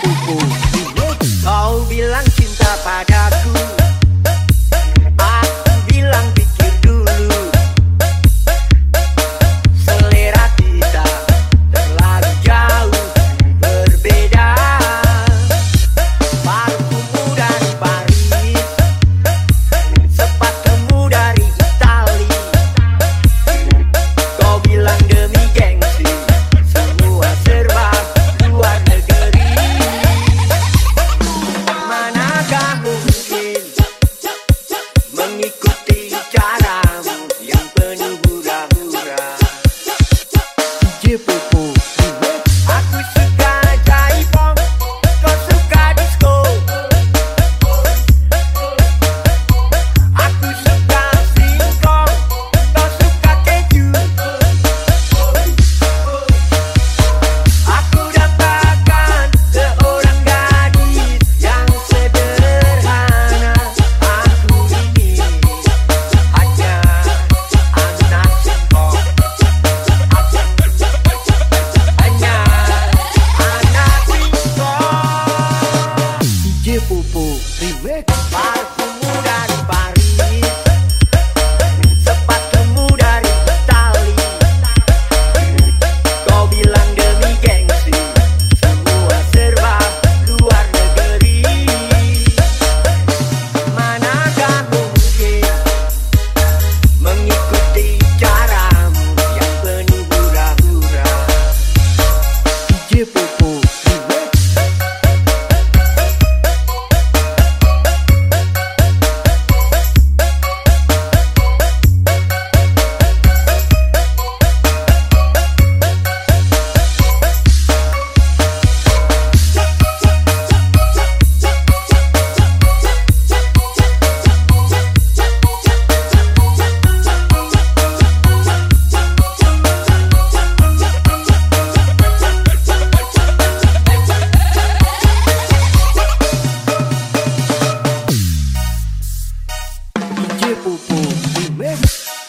povo. Bilang